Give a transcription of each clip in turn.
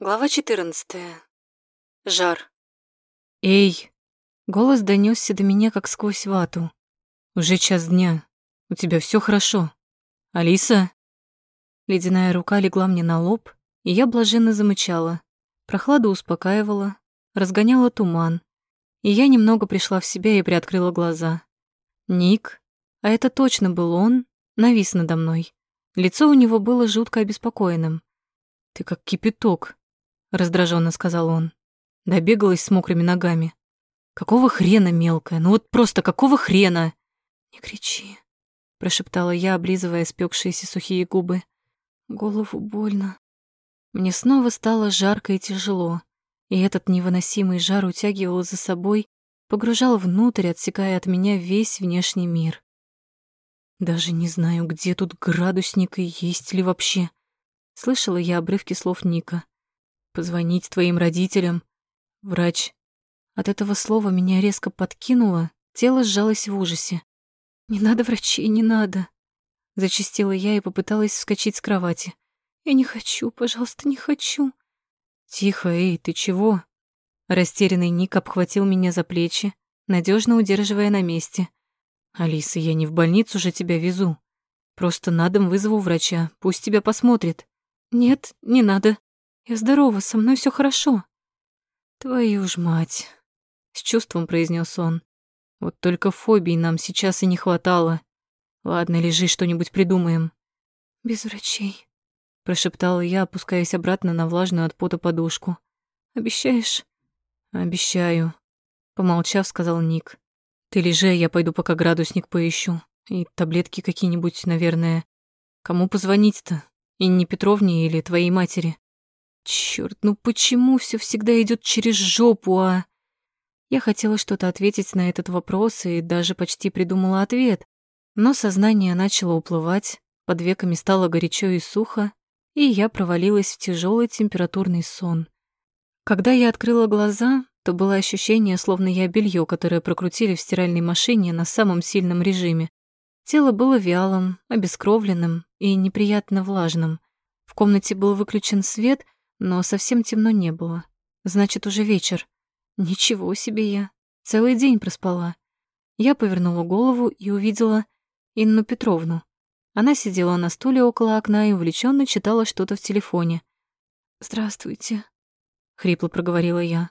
Глава 14. Жар. «Эй!» Голос донесся до меня, как сквозь вату. «Уже час дня. У тебя все хорошо. Алиса?» Ледяная рука легла мне на лоб, и я блаженно замычала. Прохлада успокаивала, разгоняла туман, и я немного пришла в себя и приоткрыла глаза. Ник, а это точно был он, навис надо мной. Лицо у него было жутко обеспокоенным. «Ты как кипяток», раздраженно сказал он. Добегалась с мокрыми ногами. Какого хрена, мелкая? Ну вот просто какого хрена? Не кричи, прошептала я, облизывая спекшиеся сухие губы. Голову больно. Мне снова стало жарко и тяжело, и этот невыносимый жар утягивал за собой, погружал внутрь, отсекая от меня весь внешний мир. Даже не знаю, где тут градусник и есть ли вообще. Слышала я обрывки слов Ника. Позвонить твоим родителям. Врач. От этого слова меня резко подкинуло, тело сжалось в ужасе. «Не надо врачей, не надо!» Зачистила я и попыталась вскочить с кровати. «Я не хочу, пожалуйста, не хочу!» «Тихо, эй, ты чего?» Растерянный Ник обхватил меня за плечи, надежно удерживая на месте. «Алиса, я не в больницу же тебя везу. Просто на дом вызову врача, пусть тебя посмотрит». «Нет, не надо», я здорова, со мной все хорошо. Твою ж мать, с чувством произнес он. Вот только фобий нам сейчас и не хватало. Ладно, лежи, что-нибудь придумаем. Без врачей, прошептала я, опускаясь обратно на влажную от пота подушку. Обещаешь? Обещаю, помолчав, сказал Ник. Ты лежи, я пойду пока градусник поищу. И таблетки какие-нибудь, наверное. Кому позвонить-то? Инне Петровне или твоей матери? Черт, ну почему все всегда идет через жопу, а? Я хотела что-то ответить на этот вопрос и даже почти придумала ответ, но сознание начало уплывать, под веками стало горячо и сухо, и я провалилась в тяжелый температурный сон. Когда я открыла глаза, то было ощущение, словно я белье, которое прокрутили в стиральной машине на самом сильном режиме. Тело было вялым, обескровленным и неприятно влажным. В комнате был выключен свет — но совсем темно не было. Значит, уже вечер. Ничего себе я. Целый день проспала. Я повернула голову и увидела Инну Петровну. Она сидела на стуле около окна и увлеченно читала что-то в телефоне. «Здравствуйте», — хрипло проговорила я.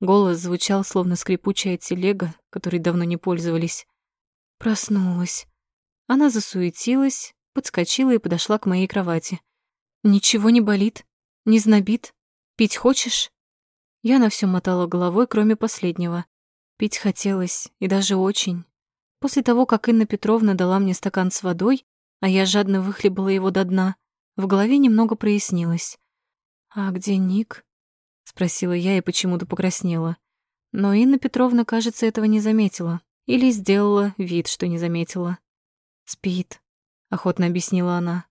Голос звучал, словно скрипучая телега, которой давно не пользовались. Проснулась. Она засуетилась, подскочила и подошла к моей кровати. «Ничего не болит?» Не знобит? Пить хочешь?» Я на все мотала головой, кроме последнего. Пить хотелось, и даже очень. После того, как Инна Петровна дала мне стакан с водой, а я жадно выхлебала его до дна, в голове немного прояснилось. «А где Ник?» — спросила я и почему-то покраснела. Но Инна Петровна, кажется, этого не заметила. Или сделала вид, что не заметила. «Спит», — охотно объяснила она.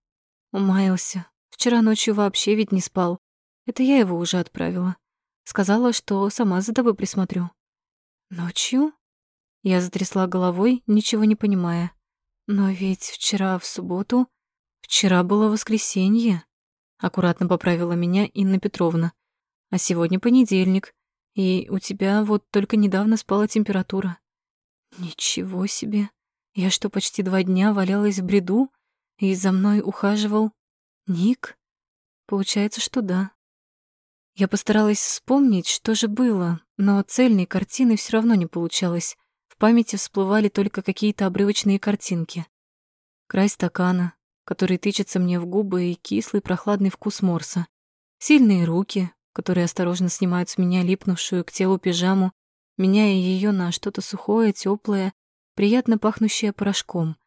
Умаялся, Вчера ночью вообще ведь не спал. Это я его уже отправила. Сказала, что сама за тобой присмотрю. Ночью? Я затрясла головой, ничего не понимая. Но ведь вчера в субботу... Вчера было воскресенье. Аккуратно поправила меня Инна Петровна. А сегодня понедельник. И у тебя вот только недавно спала температура. Ничего себе. Я что, почти два дня валялась в бреду? И за мной ухаживал Ник? Получается, что да. Я постаралась вспомнить, что же было, но цельной картины все равно не получалось. В памяти всплывали только какие-то обрывочные картинки. Край стакана, который тычется мне в губы, и кислый прохладный вкус морса. Сильные руки, которые осторожно снимают с меня липнувшую к телу пижаму, меняя ее на что-то сухое, теплое, приятно пахнущее порошком —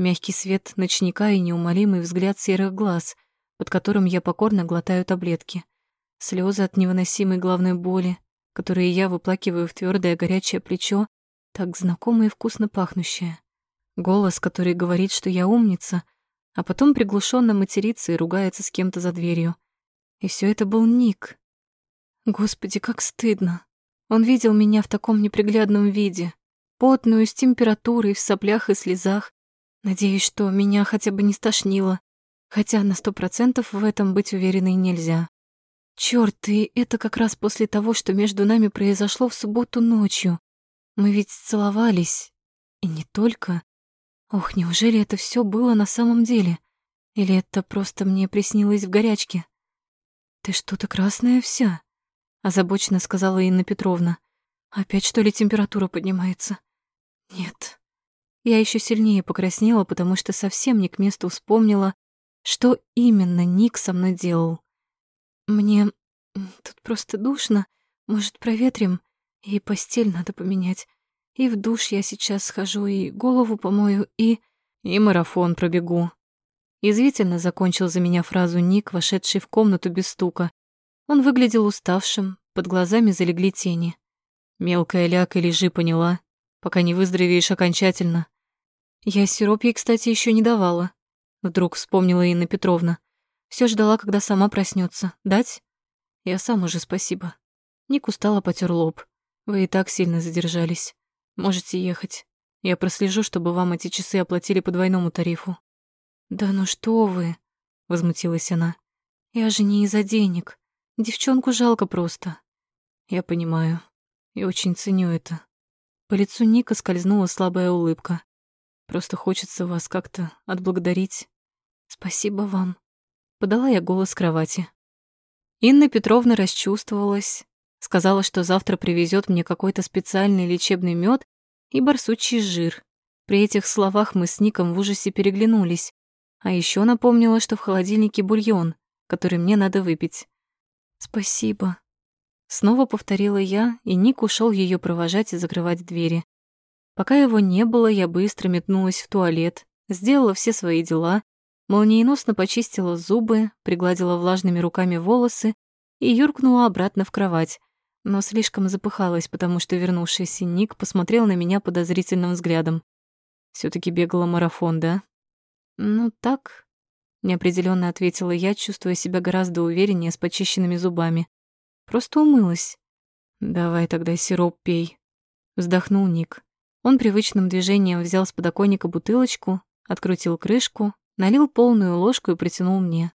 мягкий свет ночника и неумолимый взгляд серых глаз, под которым я покорно глотаю таблетки. Слезы от невыносимой головной боли, которые я выплакиваю в твердое горячее плечо, так знакомо и вкусно пахнущее. Голос, который говорит, что я умница, а потом приглушенно матерится и ругается с кем-то за дверью. И все это был Ник. Господи, как стыдно. Он видел меня в таком неприглядном виде, потную, с температурой, в соплях и слезах, Надеюсь, что меня хотя бы не стошнило, хотя на сто процентов в этом быть уверенной нельзя. Чёрт, и это как раз после того, что между нами произошло в субботу ночью. Мы ведь целовались. И не только. Ох, неужели это всё было на самом деле? Или это просто мне приснилось в горячке? «Ты что-то красная вся», — озабоченно сказала Инна Петровна. «Опять, что ли, температура поднимается?» «Нет». Я еще сильнее покраснела, потому что совсем не к месту вспомнила, что именно Ник со мной делал. «Мне тут просто душно. Может, проветрим? И постель надо поменять. И в душ я сейчас схожу, и голову помою, и...» «И марафон пробегу», Язвительно закончил за меня фразу Ник, вошедший в комнату без стука. Он выглядел уставшим, под глазами залегли тени. «Мелкая ляка, лежи, поняла, пока не выздоровеешь окончательно». «Я сироп ей, кстати, еще не давала», — вдруг вспомнила Инна Петровна. Все ждала, когда сама проснется. Дать?» «Я сам уже, спасибо». Ник устало потер лоб. «Вы и так сильно задержались. Можете ехать. Я прослежу, чтобы вам эти часы оплатили по двойному тарифу». «Да ну что вы!» — возмутилась она. «Я же не из-за денег. Девчонку жалко просто». «Я понимаю. И очень ценю это». По лицу Ника скользнула слабая улыбка. «Просто хочется вас как-то отблагодарить». «Спасибо вам», — подала я голос кровати. Инна Петровна расчувствовалась, сказала, что завтра привезет мне какой-то специальный лечебный мед и барсучий жир. При этих словах мы с Ником в ужасе переглянулись. А еще напомнила, что в холодильнике бульон, который мне надо выпить. «Спасибо». Снова повторила я, и Ник ушел ее провожать и закрывать двери. Пока его не было, я быстро метнулась в туалет, сделала все свои дела, молниеносно почистила зубы, пригладила влажными руками волосы и юркнула обратно в кровать, но слишком запыхалась, потому что вернувшийся Ник посмотрел на меня подозрительным взглядом. все таки бегала марафон, да?» «Ну так», — неопределенно ответила я, чувствуя себя гораздо увереннее с почищенными зубами. «Просто умылась». «Давай тогда сироп пей», — вздохнул Ник. Он привычным движением взял с подоконника бутылочку, открутил крышку, налил полную ложку и протянул мне.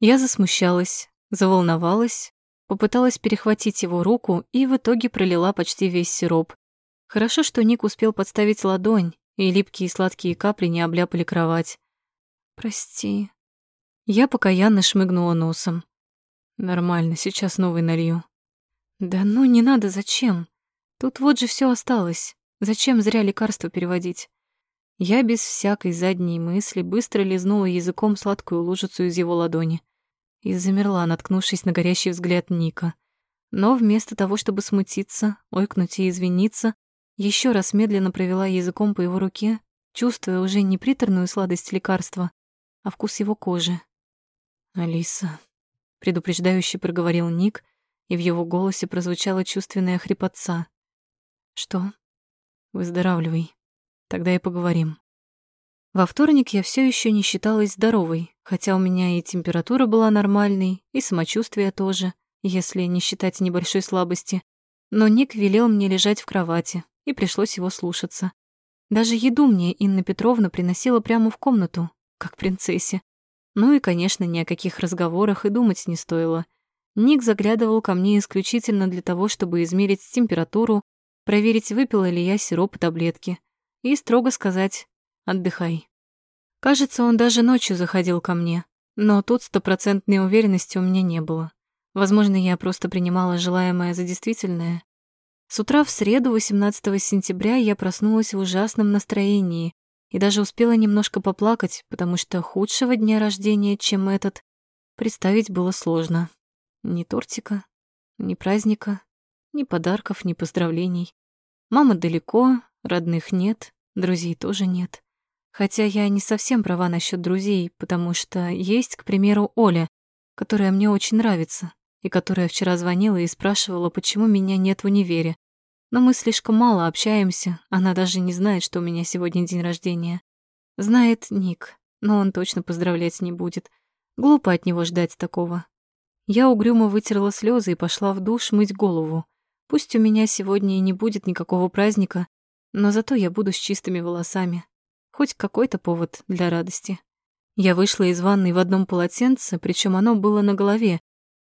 Я засмущалась, заволновалась, попыталась перехватить его руку и в итоге пролила почти весь сироп. Хорошо, что Ник успел подставить ладонь, и липкие сладкие капли не обляпали кровать. «Прости». Я покаянно шмыгнула носом. «Нормально, сейчас новый налью». «Да ну, не надо, зачем? Тут вот же все осталось. Зачем зря лекарство переводить?» Я без всякой задней мысли быстро лизнула языком сладкую лужицу из его ладони и замерла, наткнувшись на горящий взгляд Ника. Но вместо того, чтобы смутиться, ойкнуть и извиниться, еще раз медленно провела языком по его руке, чувствуя уже не приторную сладость лекарства, а вкус его кожи. «Алиса», — предупреждающе проговорил Ник, и в его голосе прозвучала чувственная хрипотца. «Что? Выздоравливай. Тогда и поговорим». Во вторник я все еще не считалась здоровой, хотя у меня и температура была нормальной, и самочувствие тоже, если не считать небольшой слабости. Но Ник велел мне лежать в кровати, и пришлось его слушаться. Даже еду мне Инна Петровна приносила прямо в комнату, как принцессе. Ну и, конечно, ни о каких разговорах и думать не стоило. Ник заглядывал ко мне исключительно для того, чтобы измерить температуру, проверить, выпила ли я сироп и таблетки, и строго сказать «отдыхай». Кажется, он даже ночью заходил ко мне, но тут стопроцентной уверенности у меня не было. Возможно, я просто принимала желаемое за действительное. С утра в среду, 18 сентября, я проснулась в ужасном настроении, и даже успела немножко поплакать, потому что худшего дня рождения, чем этот, представить было сложно. Ни тортика, ни праздника, ни подарков, ни поздравлений. Мама далеко, родных нет, друзей тоже нет. Хотя я не совсем права насчет друзей, потому что есть, к примеру, Оля, которая мне очень нравится, и которая вчера звонила и спрашивала, почему меня нет в универе. Но мы слишком мало общаемся, она даже не знает, что у меня сегодня день рождения. Знает Ник, но он точно поздравлять не будет. Глупо от него ждать такого. Я угрюмо вытерла слезы и пошла в душ мыть голову. Пусть у меня сегодня и не будет никакого праздника, но зато я буду с чистыми волосами. Хоть какой-то повод для радости. Я вышла из ванной в одном полотенце, причем оно было на голове,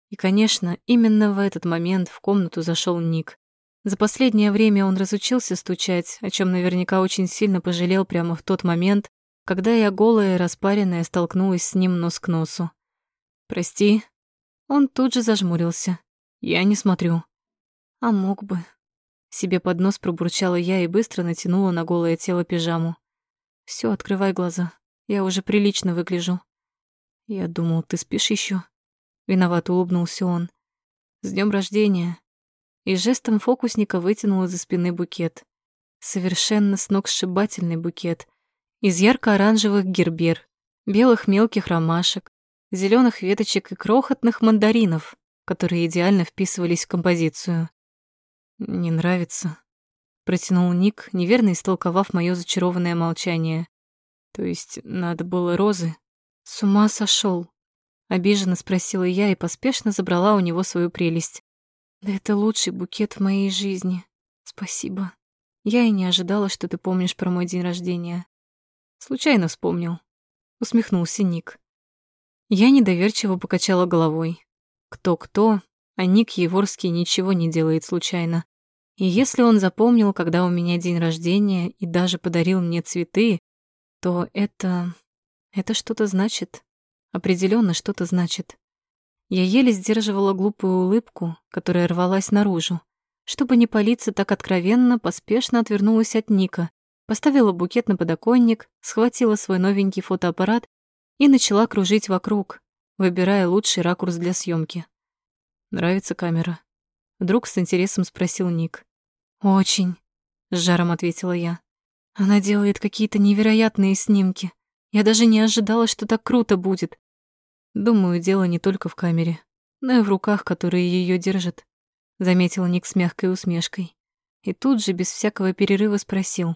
И, конечно, именно в этот момент в комнату зашел Ник. За последнее время он разучился стучать, о чем наверняка очень сильно пожалел прямо в тот момент, когда я голая и распаренная столкнулась с ним нос к носу. «Прости». Он тут же зажмурился. «Я не смотрю». «А мог бы». Себе под нос пробурчала я и быстро натянула на голое тело пижаму. Все, открывай глаза. Я уже прилично выгляжу». «Я думал, ты спишь еще. Виновато улыбнулся он. «С днем рождения!» И жестом фокусника вытянул из-за спины букет. Совершенно сногсшибательный букет. Из ярко-оранжевых гербер, белых мелких ромашек, зеленых веточек и крохотных мандаринов, которые идеально вписывались в композицию. «Не нравится», — протянул Ник, неверно истолковав моё зачарованное молчание. То есть надо было розы? С ума сошел. Обиженно спросила я и поспешно забрала у него свою прелесть. Это лучший букет в моей жизни. Спасибо. Я и не ожидала, что ты помнишь про мой день рождения. Случайно вспомнил. Усмехнулся Ник. Я недоверчиво покачала головой. Кто-кто, а Ник Еворский ничего не делает случайно. И если он запомнил, когда у меня день рождения и даже подарил мне цветы, то это... это что-то значит. Определенно что-то значит. Я еле сдерживала глупую улыбку, которая рвалась наружу. Чтобы не палиться так откровенно, поспешно отвернулась от Ника, поставила букет на подоконник, схватила свой новенький фотоаппарат и начала кружить вокруг, выбирая лучший ракурс для съемки. «Нравится камера?» Вдруг с интересом спросил Ник. «Очень», — с жаром ответила я. Она делает какие-то невероятные снимки. Я даже не ожидала, что так круто будет. Думаю, дело не только в камере, но и в руках, которые ее держат, заметил Ник с мягкой усмешкой. И тут же, без всякого перерыва, спросил.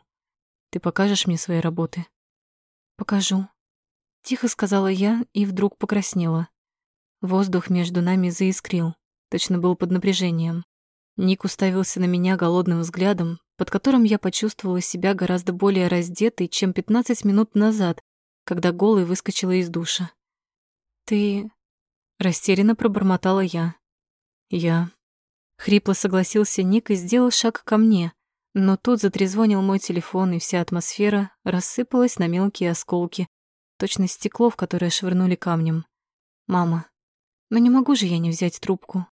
Ты покажешь мне свои работы? Покажу. Тихо сказала я и вдруг покраснела. Воздух между нами заискрил, точно был под напряжением. Ник уставился на меня голодным взглядом, под которым я почувствовала себя гораздо более раздетой, чем 15 минут назад, когда голой выскочила из душа. «Ты...» — растерянно пробормотала я. «Я...» Хрипло согласился Ник и сделал шаг ко мне, но тут затрезвонил мой телефон, и вся атмосфера рассыпалась на мелкие осколки, точно стекло, в которое швырнули камнем. «Мама, но не могу же я не взять трубку».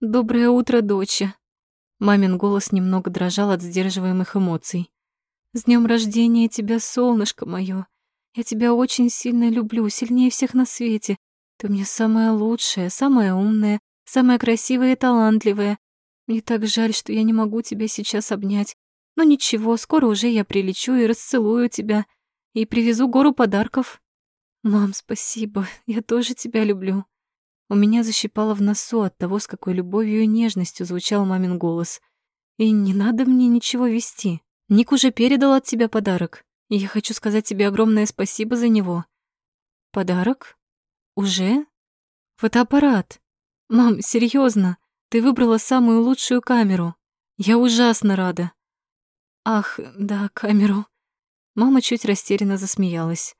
«Доброе утро, доча!» Мамин голос немного дрожал от сдерживаемых эмоций. «С днем рождения тебя, солнышко мое! Я тебя очень сильно люблю, сильнее всех на свете. Ты меня самая лучшая, самая умная, самая красивая и талантливая. Мне так жаль, что я не могу тебя сейчас обнять. Но ничего, скоро уже я прилечу и расцелую тебя, и привезу гору подарков. Мам, спасибо, я тоже тебя люблю. У меня защипало в носу от того, с какой любовью и нежностью звучал мамин голос. И не надо мне ничего вести. Ник уже передал от тебя подарок, я хочу сказать тебе огромное спасибо за него. Подарок? Уже? Фотоаппарат. Мам, серьезно, ты выбрала самую лучшую камеру. Я ужасно рада. Ах, да, камеру. Мама чуть растерянно засмеялась.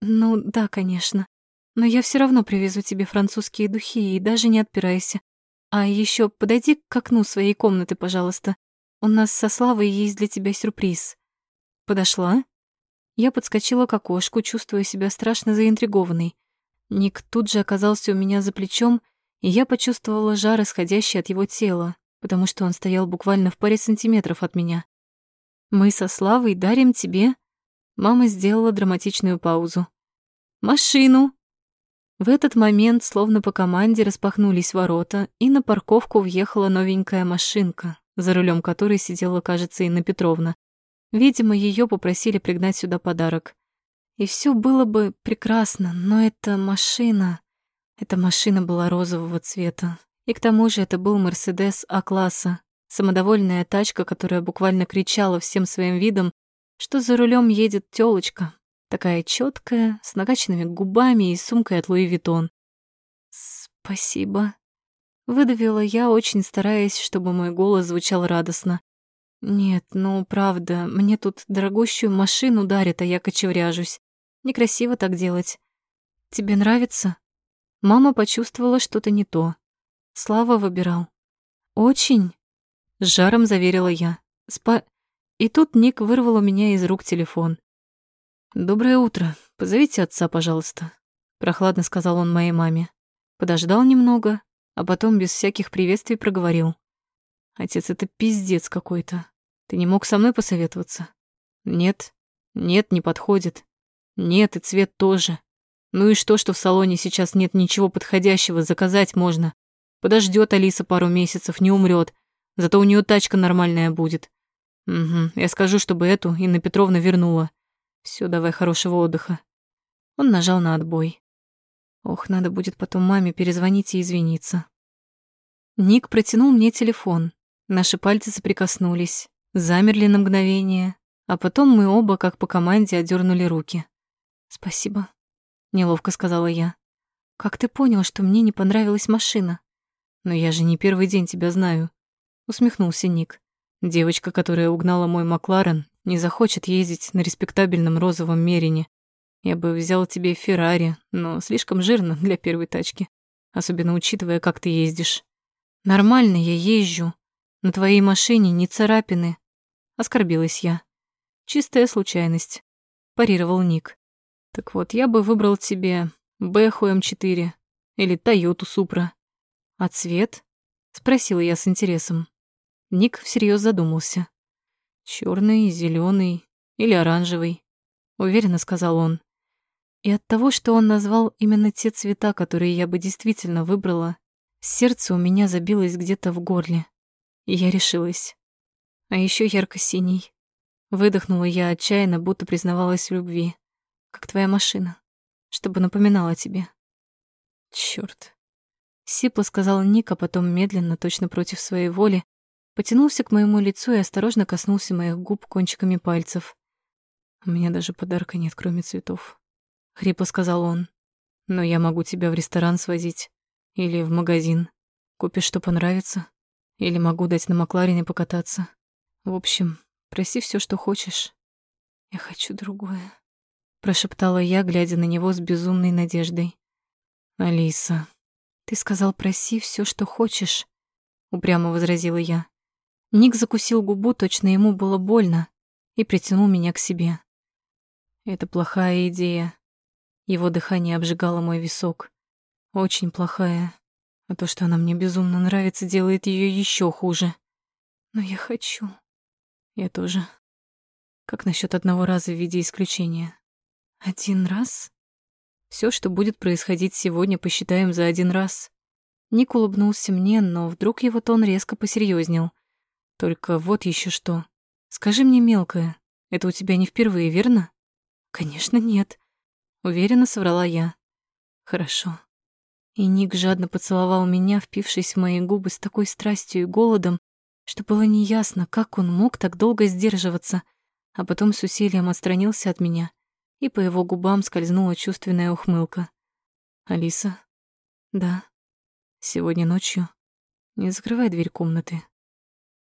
Ну, да, конечно. Но я все равно привезу тебе французские духи и даже не отпирайся. А еще подойди к окну своей комнаты, пожалуйста. У нас со Славой есть для тебя сюрприз. Подошла? Я подскочила к окошку, чувствуя себя страшно заинтригованной. Ник тут же оказался у меня за плечом, и я почувствовала жар, исходящий от его тела, потому что он стоял буквально в паре сантиметров от меня. «Мы со Славой дарим тебе...» Мама сделала драматичную паузу. «Машину!» В этот момент, словно по команде, распахнулись ворота, и на парковку въехала новенькая машинка, за рулем которой сидела, кажется, Инна Петровна. Видимо, ее попросили пригнать сюда подарок. И все было бы прекрасно, но эта машина... Эта машина была розового цвета. И к тому же это был Мерседес А-класса, самодовольная тачка, которая буквально кричала всем своим видом, что за рулем едет тёлочка, такая четкая, с накачанными губами и сумкой от Луи Виттон. «Спасибо», — выдавила я, очень стараясь, чтобы мой голос звучал радостно. «Нет, ну, правда, мне тут дорогущую машину дарят, а я кочевряжусь. Некрасиво так делать. Тебе нравится?» Мама почувствовала что-то не то. Слава выбирал. «Очень?» — с жаром заверила я. «Спа...» И тут Ник вырвал у меня из рук телефон. «Доброе утро. Позовите отца, пожалуйста», — прохладно сказал он моей маме. Подождал немного, а потом без всяких приветствий проговорил. «Отец, это пиздец какой-то. Ты не мог со мной посоветоваться?» «Нет, нет, не подходит. Нет, и цвет тоже. Ну и что, что в салоне сейчас нет ничего подходящего, заказать можно. Подождет Алиса пару месяцев, не умрет. Зато у нее тачка нормальная будет. Угу, я скажу, чтобы эту Инна Петровна вернула. Все, давай хорошего отдыха. Он нажал на отбой. Ох, надо будет потом маме перезвонить и извиниться. Ник протянул мне телефон. Наши пальцы соприкоснулись, замерли на мгновение, а потом мы оба, как по команде, отдернули руки. «Спасибо», — неловко сказала я. «Как ты понял, что мне не понравилась машина?» «Но я же не первый день тебя знаю», — усмехнулся Ник. «Девочка, которая угнала мой Макларен, не захочет ездить на респектабельном розовом Мерине. Я бы взял тебе Феррари, но слишком жирно для первой тачки, особенно учитывая, как ты ездишь. Нормально я езжу. На твоей машине не царапины. Оскорбилась я. Чистая случайность, парировал Ник. Так вот, я бы выбрал тебе Бэху М4 или Тойоту Супра. А цвет? Спросила я с интересом. Ник всерьез задумался. Черный, зеленый или оранжевый, уверенно сказал он. И от того, что он назвал именно те цвета, которые я бы действительно выбрала, сердце у меня забилось где-то в горле. И я решилась. А еще ярко-синий. Выдохнула я отчаянно, будто признавалась в любви. Как твоя машина. Чтобы напоминала тебе. Чёрт. Сипло сказал Ник, а потом медленно, точно против своей воли, потянулся к моему лицу и осторожно коснулся моих губ кончиками пальцев. «У меня даже подарка нет, кроме цветов», — хрипло сказал он. «Но я могу тебя в ресторан свозить. Или в магазин. Купишь, что понравится. Или могу дать на Макларене покататься. В общем, Проси все, что хочешь. Я хочу другое, прошептала я, глядя на него с безумной надеждой. Алиса, ты сказал, проси все, что хочешь, упрямо возразила я. Ник закусил губу, точно ему было больно, и притянул меня к себе. Это плохая идея. Его дыхание обжигало мой висок. Очень плохая. А то, что она мне безумно нравится, делает ее еще хуже. Но я хочу. Я тоже. Как насчет одного раза в виде исключения? Один раз? Все, что будет происходить сегодня, посчитаем за один раз. Ник улыбнулся мне, но вдруг его тон резко посерьезнел. Только вот еще что. Скажи мне, мелкая, это у тебя не впервые, верно? Конечно, нет. Уверенно соврала я. Хорошо. И Ник жадно поцеловал меня, впившись в мои губы с такой страстью и голодом, что было неясно, как он мог так долго сдерживаться, а потом с усилием отстранился от меня, и по его губам скользнула чувственная ухмылка. «Алиса?» «Да. Сегодня ночью. Не закрывай дверь комнаты.